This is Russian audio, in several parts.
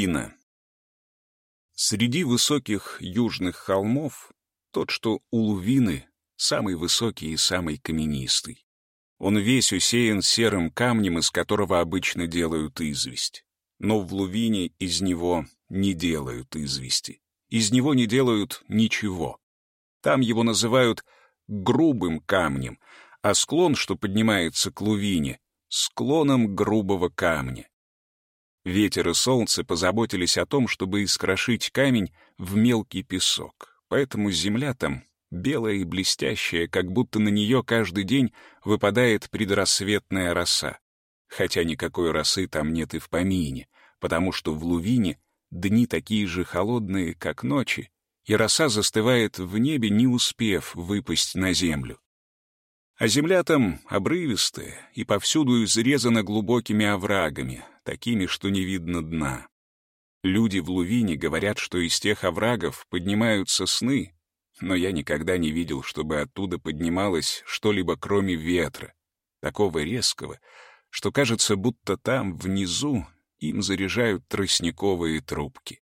Лувина. Среди высоких южных холмов тот, что у Лувины, самый высокий и самый каменистый. Он весь усеян серым камнем, из которого обычно делают известь. Но в Лувине из него не делают извести. Из него не делают ничего. Там его называют грубым камнем, а склон, что поднимается к Лувине, склоном грубого камня. Ветер и солнце позаботились о том, чтобы искрошить камень в мелкий песок, поэтому земля там белая и блестящая, как будто на нее каждый день выпадает предрассветная роса. Хотя никакой росы там нет и в помине, потому что в Лувине дни такие же холодные, как ночи, и роса застывает в небе, не успев выпасть на землю. А земля там обрывистая и повсюду изрезана глубокими оврагами, такими, что не видно дна. Люди в Лувине говорят, что из тех оврагов поднимаются сны, но я никогда не видел, чтобы оттуда поднималось что-либо кроме ветра, такого резкого, что кажется, будто там, внизу, им заряжают тростниковые трубки.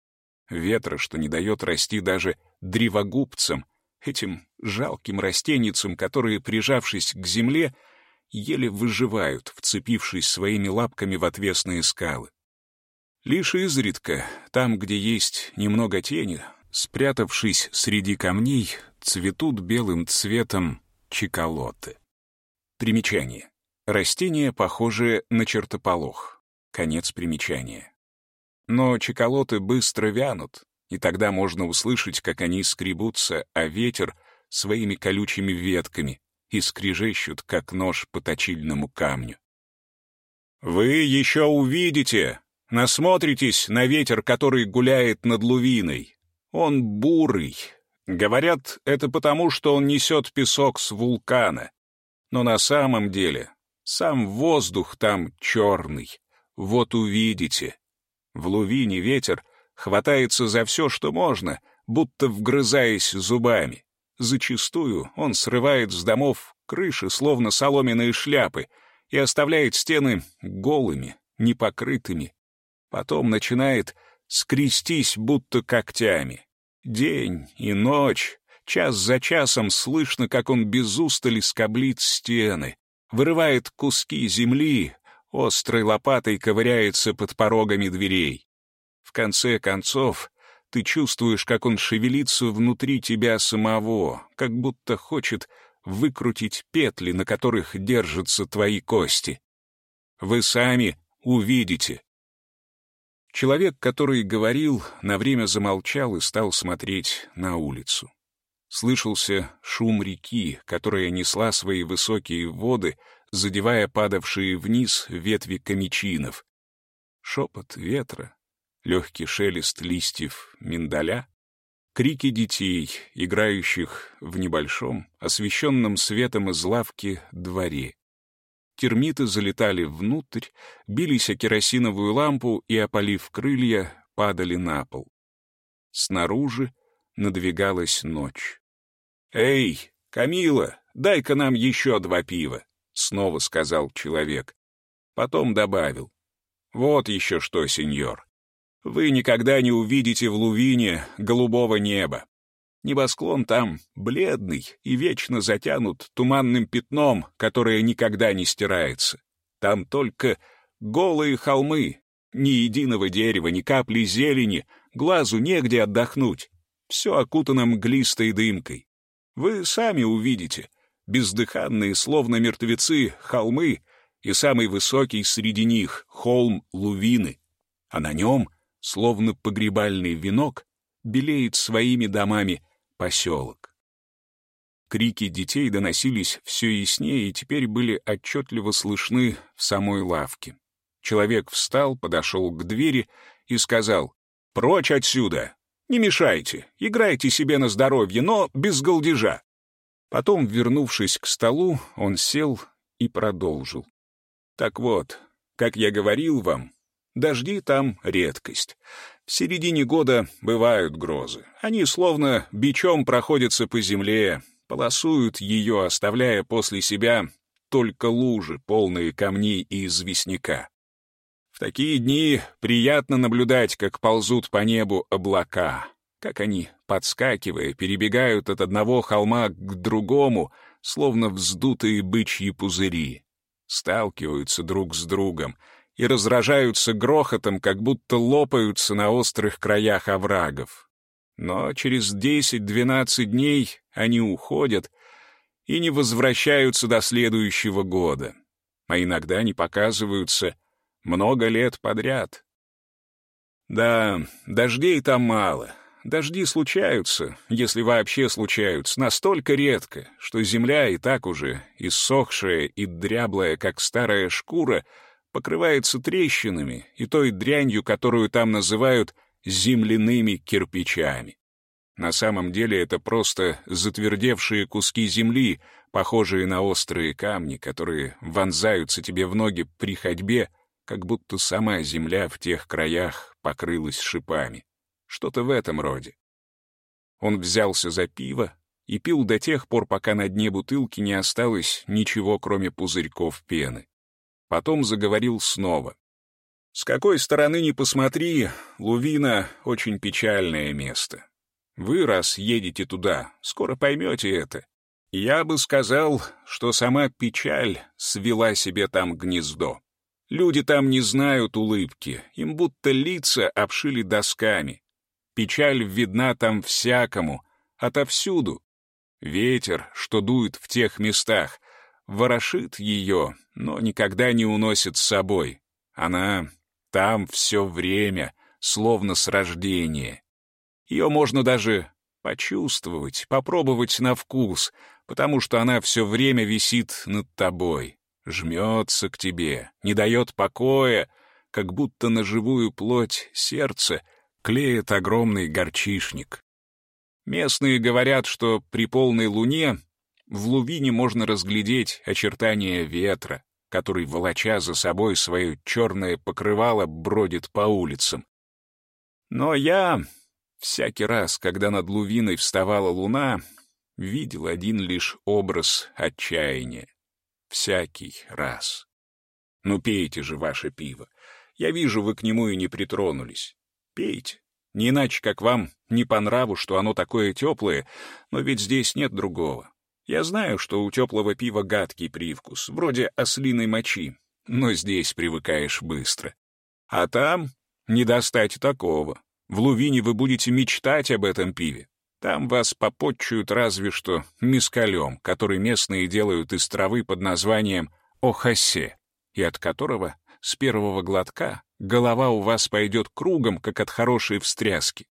Ветра, что не дает расти даже древогубцам, этим жалким растеницам, которые, прижавшись к земле, еле выживают, вцепившись своими лапками в отвесные скалы. Лишь изредка, там, где есть немного тени, спрятавшись среди камней, цветут белым цветом чеколоты. Примечание. Растение, похожее на чертополох. Конец примечания. Но чеколоты быстро вянут, и тогда можно услышать, как они скребутся, а ветер своими колючими ветками и скрежещут, как нож по точильному камню. «Вы еще увидите! Насмотритесь на ветер, который гуляет над лувиной. Он бурый. Говорят, это потому, что он несет песок с вулкана. Но на самом деле сам воздух там черный. Вот увидите. В лувине ветер хватается за все, что можно, будто вгрызаясь зубами. Зачастую он срывает с домов крыши, словно соломенные шляпы, и оставляет стены голыми, непокрытыми. Потом начинает скрестись будто когтями. День и ночь, час за часом слышно, как он без устали скоблит стены, вырывает куски земли, острой лопатой ковыряется под порогами дверей. В конце концов, ты чувствуешь, как он шевелится внутри тебя самого, как будто хочет выкрутить петли, на которых держатся твои кости. Вы сами увидите. Человек, который говорил, на время замолчал и стал смотреть на улицу. Слышался шум реки, которая несла свои высокие воды, задевая падавшие вниз ветви комичинов. Шепот ветра, легкий шелест листьев миндаля, крики детей, играющих в небольшом, освещенном светом из лавки дворе. Термиты залетали внутрь, бились о керосиновую лампу и, опалив крылья, падали на пол. Снаружи надвигалась ночь. «Эй, Камила, дай-ка нам еще два пива», — снова сказал человек. Потом добавил. «Вот еще что, сеньор. Вы никогда не увидите в Лувине голубого неба. Небосклон там бледный и вечно затянут туманным пятном, которое никогда не стирается. Там только голые холмы, ни единого дерева, ни капли зелени, глазу негде отдохнуть. Все окутано мглистой дымкой. Вы сами увидите. Бездыханные, словно мертвецы, холмы, и самый высокий среди них — холм Лувины. А на нем — словно погребальный венок, белеет своими домами поселок. Крики детей доносились все яснее и теперь были отчетливо слышны в самой лавке. Человек встал, подошел к двери и сказал «Прочь отсюда! Не мешайте, играйте себе на здоровье, но без голдежа!» Потом, вернувшись к столу, он сел и продолжил. «Так вот, как я говорил вам, Дожди там — редкость. В середине года бывают грозы. Они словно бичом проходятся по земле, полосуют ее, оставляя после себя только лужи, полные камней и известняка. В такие дни приятно наблюдать, как ползут по небу облака, как они, подскакивая, перебегают от одного холма к другому, словно вздутые бычьи пузыри, сталкиваются друг с другом и разражаются грохотом, как будто лопаются на острых краях оврагов. Но через 10-12 дней они уходят и не возвращаются до следующего года, а иногда не показываются много лет подряд. Да, дождей там мало. Дожди случаются, если вообще случаются, настолько редко, что земля и так уже, иссохшая и дряблая, как старая шкура, покрывается трещинами и той дрянью, которую там называют земляными кирпичами. На самом деле это просто затвердевшие куски земли, похожие на острые камни, которые вонзаются тебе в ноги при ходьбе, как будто сама земля в тех краях покрылась шипами. Что-то в этом роде. Он взялся за пиво и пил до тех пор, пока на дне бутылки не осталось ничего, кроме пузырьков пены. Потом заговорил снова. С какой стороны ни посмотри, Лувина — очень печальное место. Вы, раз едете туда, скоро поймете это. Я бы сказал, что сама печаль свела себе там гнездо. Люди там не знают улыбки, им будто лица обшили досками. Печаль видна там всякому, отовсюду. Ветер, что дует в тех местах, ворошит ее, но никогда не уносит с собой. Она там все время, словно с рождения. Ее можно даже почувствовать, попробовать на вкус, потому что она все время висит над тобой, жмется к тебе, не дает покоя, как будто на живую плоть сердце клеит огромный горчишник. Местные говорят, что при полной луне в Лувине можно разглядеть очертания ветра, который, волоча за собой свое черное покрывало, бродит по улицам. Но я всякий раз, когда над Лувиной вставала луна, видел один лишь образ отчаяния. Всякий раз. Ну, пейте же ваше пиво. Я вижу, вы к нему и не притронулись. Пейте. Не иначе, как вам не по нраву, что оно такое теплое, но ведь здесь нет другого. Я знаю, что у теплого пива гадкий привкус, вроде ослиной мочи, но здесь привыкаешь быстро. А там не достать такого. В Лувине вы будете мечтать об этом пиве. Там вас попотчуют разве что мискалем, который местные делают из травы под названием охасе, и от которого с первого глотка голова у вас пойдет кругом, как от хорошей встряски.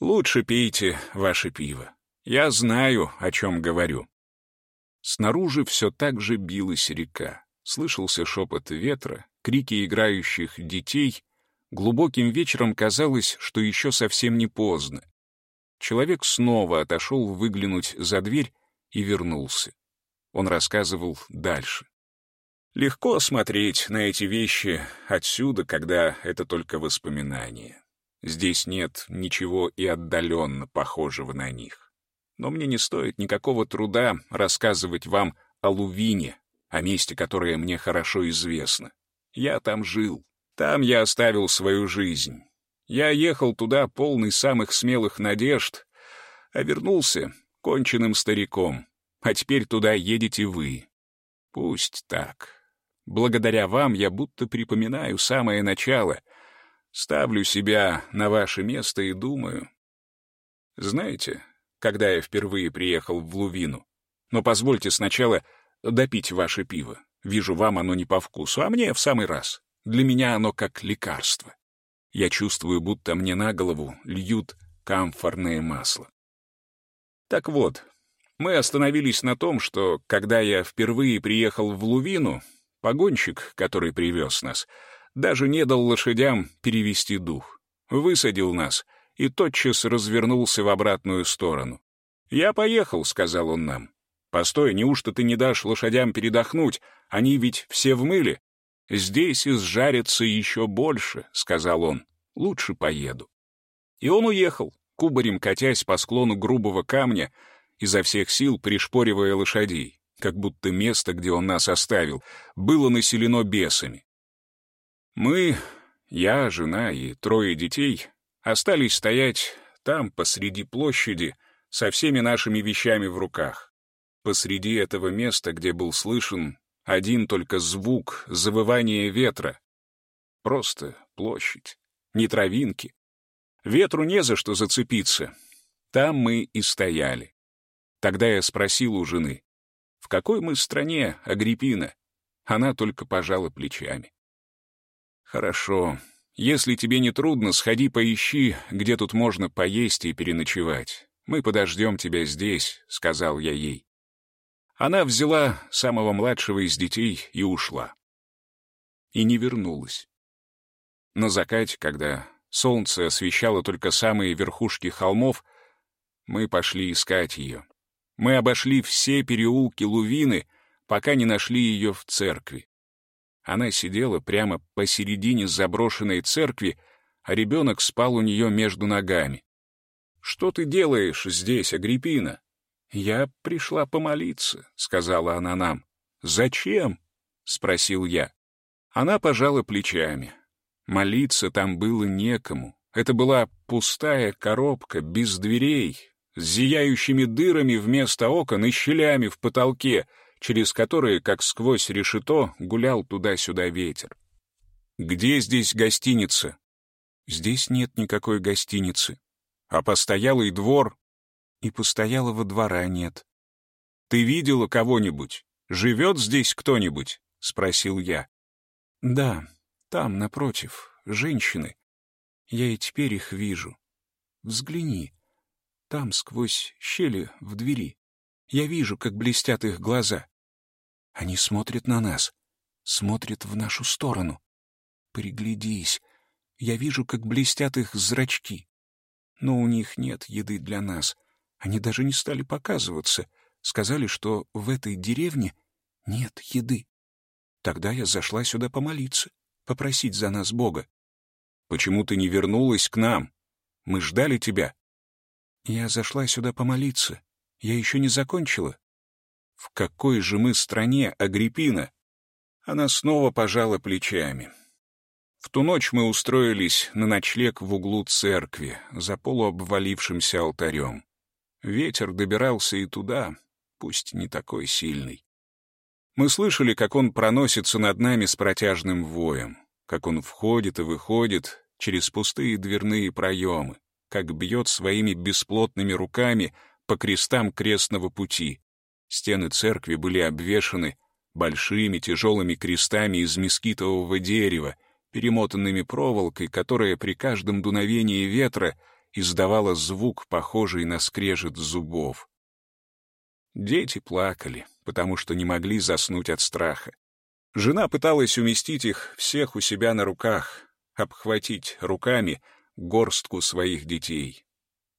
Лучше пейте ваше пиво. Я знаю, о чем говорю. Снаружи все так же билась река. Слышался шепот ветра, крики играющих детей. Глубоким вечером казалось, что еще совсем не поздно. Человек снова отошел выглянуть за дверь и вернулся. Он рассказывал дальше. Легко смотреть на эти вещи отсюда, когда это только воспоминания. Здесь нет ничего и отдаленно похожего на них но мне не стоит никакого труда рассказывать вам о Лувине, о месте, которое мне хорошо известно. Я там жил, там я оставил свою жизнь. Я ехал туда полный самых смелых надежд, а вернулся конченным стариком. А теперь туда едете вы. Пусть так. Благодаря вам я будто припоминаю самое начало, ставлю себя на ваше место и думаю. Знаете, когда я впервые приехал в Лувину. Но позвольте сначала допить ваше пиво. Вижу, вам оно не по вкусу, а мне в самый раз. Для меня оно как лекарство. Я чувствую, будто мне на голову льют камфорное масло. Так вот, мы остановились на том, что, когда я впервые приехал в Лувину, погонщик, который привез нас, даже не дал лошадям перевести дух. Высадил нас — и тотчас развернулся в обратную сторону. «Я поехал», — сказал он нам. «Постой, неужто ты не дашь лошадям передохнуть? Они ведь все в мыле». «Здесь изжарится еще больше», — сказал он. «Лучше поеду». И он уехал, кубарем катясь по склону грубого камня, изо всех сил пришпоривая лошадей, как будто место, где он нас оставил, было населено бесами. Мы я, жена и трое детей остались стоять там, посреди площади, со всеми нашими вещами в руках. Посреди этого места, где был слышен один только звук завывания ветра. Просто площадь, не травинки. Ветру не за что зацепиться. Там мы и стояли. Тогда я спросил у жены, в какой мы стране, Агриппина? Она только пожала плечами. «Хорошо. Если тебе не трудно, сходи поищи, где тут можно поесть и переночевать. Мы подождем тебя здесь», — сказал я ей. Она взяла самого младшего из детей и ушла. И не вернулась. На закате, когда солнце освещало только самые верхушки холмов, мы пошли искать ее. Мы обошли все переулки Лувины, пока не нашли ее в церкви. Она сидела прямо посередине заброшенной церкви, а ребенок спал у нее между ногами. «Что ты делаешь здесь, Агриппина?» «Я пришла помолиться», — сказала она нам. «Зачем?» — спросил я. Она пожала плечами. Молиться там было некому. Это была пустая коробка, без дверей, с зияющими дырами вместо окон и щелями в потолке, через которые, как сквозь решето, гулял туда-сюда ветер. «Где здесь гостиница?» «Здесь нет никакой гостиницы. А постоялый двор?» «И постоялого двора нет». «Ты видела кого-нибудь? Живет здесь кто-нибудь?» — спросил я. «Да, там, напротив, женщины. Я и теперь их вижу. Взгляни. Там, сквозь щели в двери. Я вижу, как блестят их глаза. Они смотрят на нас, смотрят в нашу сторону. Приглядись. Я вижу, как блестят их зрачки. Но у них нет еды для нас. Они даже не стали показываться. Сказали, что в этой деревне нет еды. Тогда я зашла сюда помолиться, попросить за нас Бога. Почему ты не вернулась к нам? Мы ждали тебя. Я зашла сюда помолиться. Я еще не закончила. В какой же мы стране, Агриппина? Она снова пожала плечами. В ту ночь мы устроились на ночлег в углу церкви, за полуобвалившимся алтарем. Ветер добирался и туда, пусть не такой сильный. Мы слышали, как он проносится над нами с протяжным воем, как он входит и выходит через пустые дверные проемы, как бьет своими бесплотными руками по крестам крестного пути. Стены церкви были обвешаны большими тяжелыми крестами из мескитового дерева, перемотанными проволокой, которая при каждом дуновении ветра издавала звук, похожий на скрежет зубов. Дети плакали, потому что не могли заснуть от страха. Жена пыталась уместить их всех у себя на руках, обхватить руками горстку своих детей.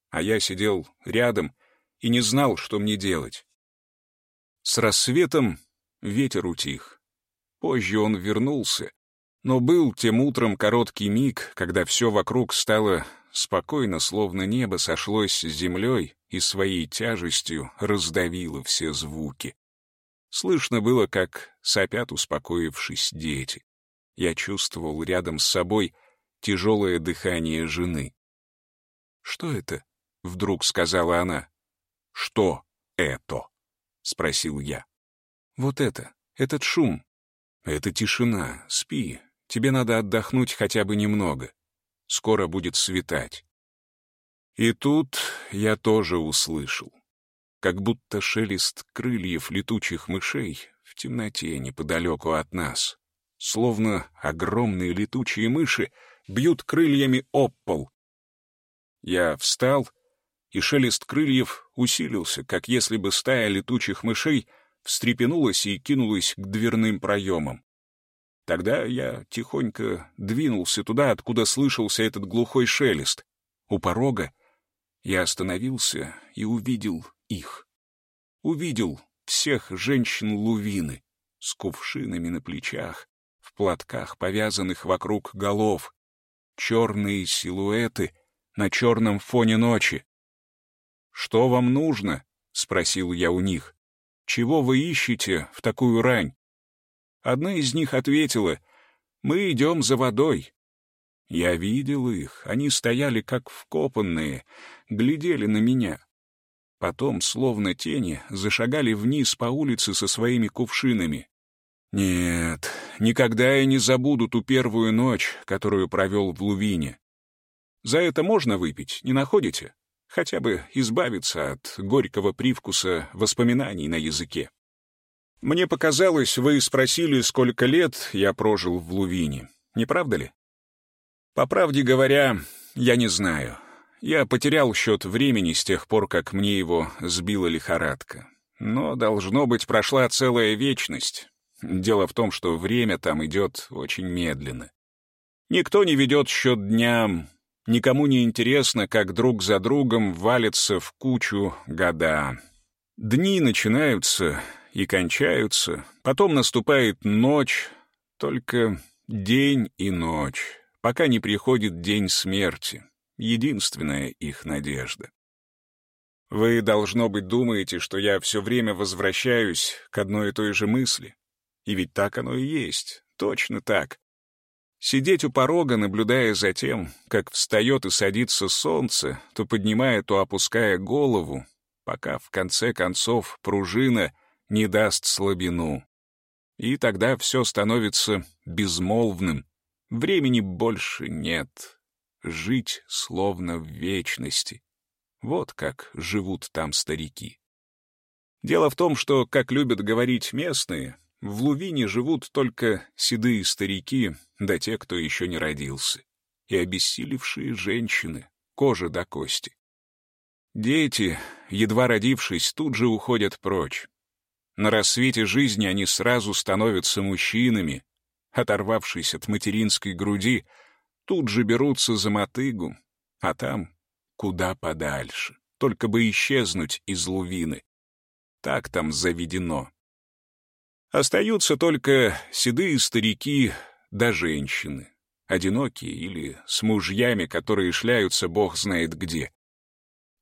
А я сидел рядом и не знал, что мне делать. С рассветом ветер утих. Позже он вернулся, но был тем утром короткий миг, когда все вокруг стало спокойно, словно небо сошлось с землей и своей тяжестью раздавило все звуки. Слышно было, как сопят, успокоившись, дети. Я чувствовал рядом с собой тяжелое дыхание жены. «Что это?» — вдруг сказала она. «Что это?» — спросил я. «Вот это, этот шум. Это тишина, спи. Тебе надо отдохнуть хотя бы немного. Скоро будет светать». И тут я тоже услышал, как будто шелест крыльев летучих мышей в темноте неподалеку от нас, словно огромные летучие мыши бьют крыльями об пол. Я встал, и шелест крыльев усилился, как если бы стая летучих мышей встрепенулась и кинулась к дверным проемам. Тогда я тихонько двинулся туда, откуда слышался этот глухой шелест. У порога я остановился и увидел их. Увидел всех женщин Лувины с кувшинами на плечах, в платках, повязанных вокруг голов, черные силуэты на черном фоне ночи. «Что вам нужно?» — спросил я у них. «Чего вы ищете в такую рань?» Одна из них ответила, «Мы идем за водой». Я видел их, они стояли как вкопанные, глядели на меня. Потом, словно тени, зашагали вниз по улице со своими кувшинами. Нет, никогда я не забуду ту первую ночь, которую провел в Лувине. За это можно выпить, не находите? Хотя бы избавиться от горького привкуса воспоминаний на языке. Мне показалось, вы спросили, сколько лет я прожил в Лувине. Не правда ли? По правде говоря, я не знаю. Я потерял счет времени с тех пор, как мне его сбила лихорадка. Но, должно быть, прошла целая вечность. Дело в том, что время там идет очень медленно. Никто не ведет счет дням, никому не интересно, как друг за другом валятся в кучу года. Дни начинаются и кончаются, потом наступает ночь, только день и ночь, пока не приходит день смерти, единственная их надежда. Вы, должно быть, думаете, что я все время возвращаюсь к одной и той же мысли. И ведь так оно и есть, точно так. Сидеть у порога, наблюдая за тем, как встает и садится солнце, то поднимая, то опуская голову, пока в конце концов пружина не даст слабину. И тогда все становится безмолвным, времени больше нет. Жить словно в вечности. Вот как живут там старики. Дело в том, что, как любят говорить местные, в Лувине живут только седые старики, да те, кто еще не родился, и обессилевшие женщины, кожа до кости. Дети, едва родившись, тут же уходят прочь. На рассвете жизни они сразу становятся мужчинами, оторвавшись от материнской груди, тут же берутся за мотыгу, а там куда подальше, только бы исчезнуть из лувины. Так там заведено. Остаются только седые старики да женщины, одинокие или с мужьями, которые шляются бог знает где.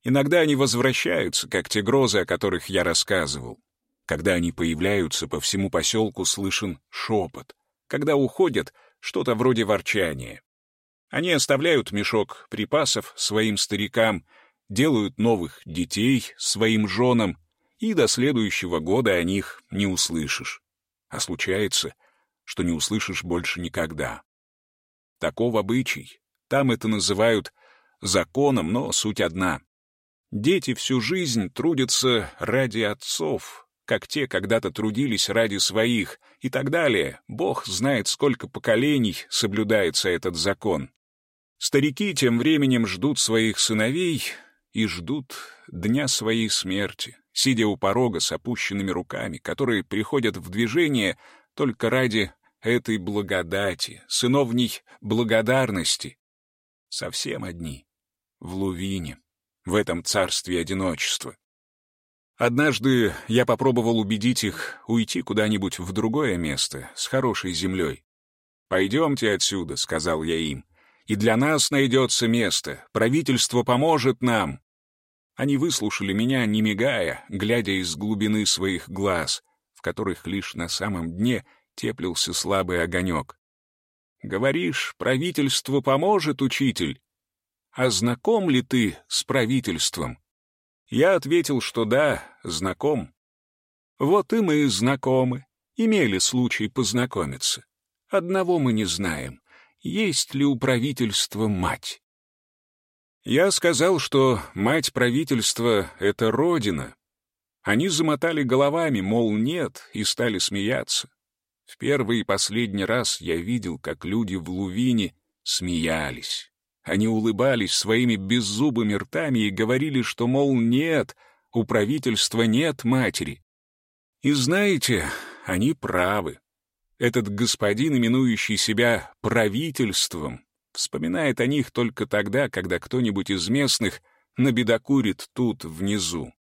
Иногда они возвращаются, как те грозы, о которых я рассказывал. Когда они появляются, по всему поселку слышен шепот. Когда уходят, что-то вроде ворчания. Они оставляют мешок припасов своим старикам, делают новых детей своим женам, и до следующего года о них не услышишь. А случается, что не услышишь больше никогда. Таков обычай. Там это называют законом, но суть одна. Дети всю жизнь трудятся ради отцов, как те когда-то трудились ради своих, и так далее. Бог знает, сколько поколений соблюдается этот закон. Старики тем временем ждут своих сыновей и ждут дня своей смерти, сидя у порога с опущенными руками, которые приходят в движение только ради этой благодати, сыновней благодарности. Совсем одни, в Лувине, в этом царстве одиночества. Однажды я попробовал убедить их уйти куда-нибудь в другое место, с хорошей землей. «Пойдемте отсюда», — сказал я им, — «и для нас найдется место, правительство поможет нам». Они выслушали меня, не мигая, глядя из глубины своих глаз, в которых лишь на самом дне теплился слабый огонек. «Говоришь, правительство поможет, учитель? А знаком ли ты с правительством?» Я ответил, что да, знаком. Вот и мы знакомы, имели случай познакомиться. Одного мы не знаем, есть ли у правительства мать. Я сказал, что мать правительства — это Родина. Они замотали головами, мол, нет, и стали смеяться. В первый и последний раз я видел, как люди в Лувине смеялись. Они улыбались своими беззубыми ртами и говорили, что, мол, нет, у правительства нет матери. И знаете, они правы. Этот господин, именующий себя правительством, вспоминает о них только тогда, когда кто-нибудь из местных набедокурит тут, внизу.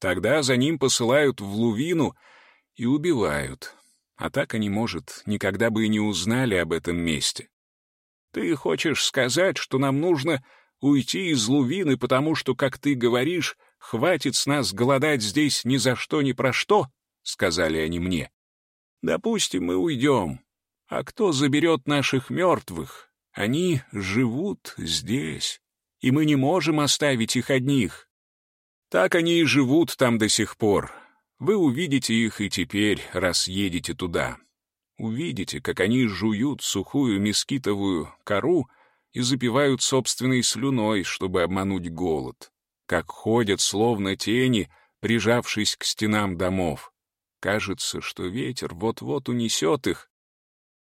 Тогда за ним посылают в Лувину и убивают. А так они, может, никогда бы и не узнали об этом месте. Ты хочешь сказать, что нам нужно уйти из Лувины, потому что, как ты говоришь, хватит с нас голодать здесь ни за что, ни про что? — сказали они мне. Допустим, мы уйдем. А кто заберет наших мертвых? Они живут здесь, и мы не можем оставить их одних. Так они и живут там до сих пор. Вы увидите их и теперь, раз едете туда. Увидите, как они жуют сухую мескитовую кору и запивают собственной слюной, чтобы обмануть голод. Как ходят, словно тени, прижавшись к стенам домов. Кажется, что ветер вот-вот унесет их.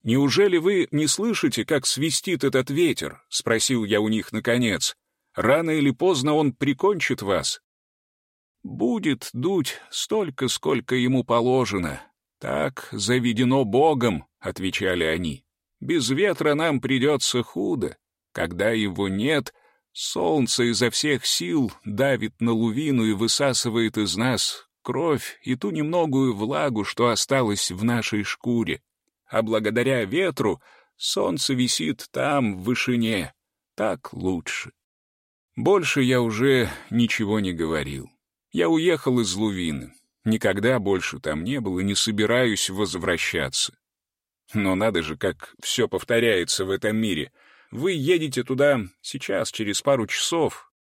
«Неужели вы не слышите, как свистит этот ветер?» — спросил я у них наконец. «Рано или поздно он прикончит вас». «Будет дуть столько, сколько ему положено. Так заведено Богом», — отвечали они. «Без ветра нам придется худо. Когда его нет, солнце изо всех сил давит на лувину и высасывает из нас кровь и ту немногую влагу, что осталось в нашей шкуре. А благодаря ветру солнце висит там, в вышине. Так лучше. Больше я уже ничего не говорил. Я уехал из Лувины. Никогда больше там не был и не собираюсь возвращаться. Но надо же, как все повторяется в этом мире. Вы едете туда сейчас, через пару часов.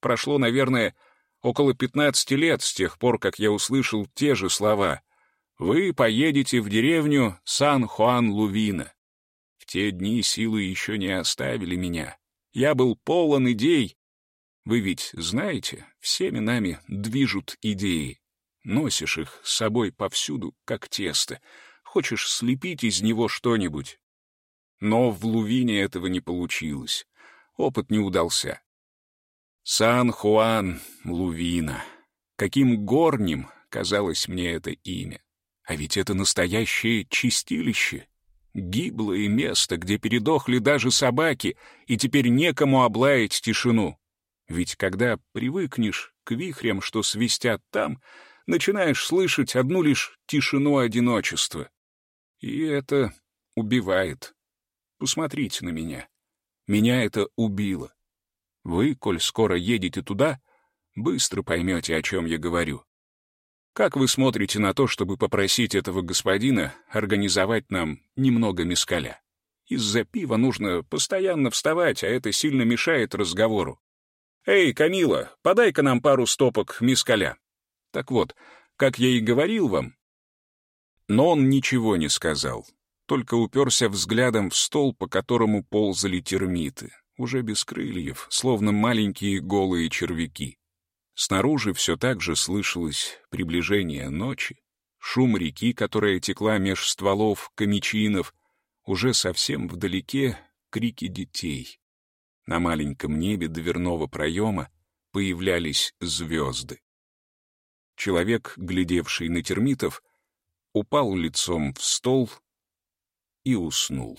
Прошло, наверное, около 15 лет с тех пор, как я услышал те же слова. Вы поедете в деревню Сан-Хуан-Лувина. В те дни силы еще не оставили меня. Я был полон идей. Вы ведь знаете, всеми нами движут идеи. Носишь их с собой повсюду, как тесто. Хочешь слепить из него что-нибудь. Но в Лувине этого не получилось. Опыт не удался. Сан-Хуан Лувина. Каким горним казалось мне это имя. А ведь это настоящее чистилище. Гиблое место, где передохли даже собаки, и теперь некому облаять тишину. Ведь когда привыкнешь к вихрям, что свистят там, начинаешь слышать одну лишь тишину одиночества. И это убивает. Посмотрите на меня. Меня это убило. Вы, коль скоро едете туда, быстро поймете, о чем я говорю. Как вы смотрите на то, чтобы попросить этого господина организовать нам немного мескаля? Из-за пива нужно постоянно вставать, а это сильно мешает разговору. «Эй, Камила, подай-ка нам пару стопок мескаля». Так вот, как я и говорил вам. Но он ничего не сказал, только уперся взглядом в стол, по которому ползали термиты уже без крыльев, словно маленькие голые червяки. Снаружи все так же слышалось приближение ночи, шум реки, которая текла меж стволов камичинов, уже совсем вдалеке крики детей. На маленьком небе дверного проема появлялись звезды. Человек, глядевший на термитов, упал лицом в стол и уснул.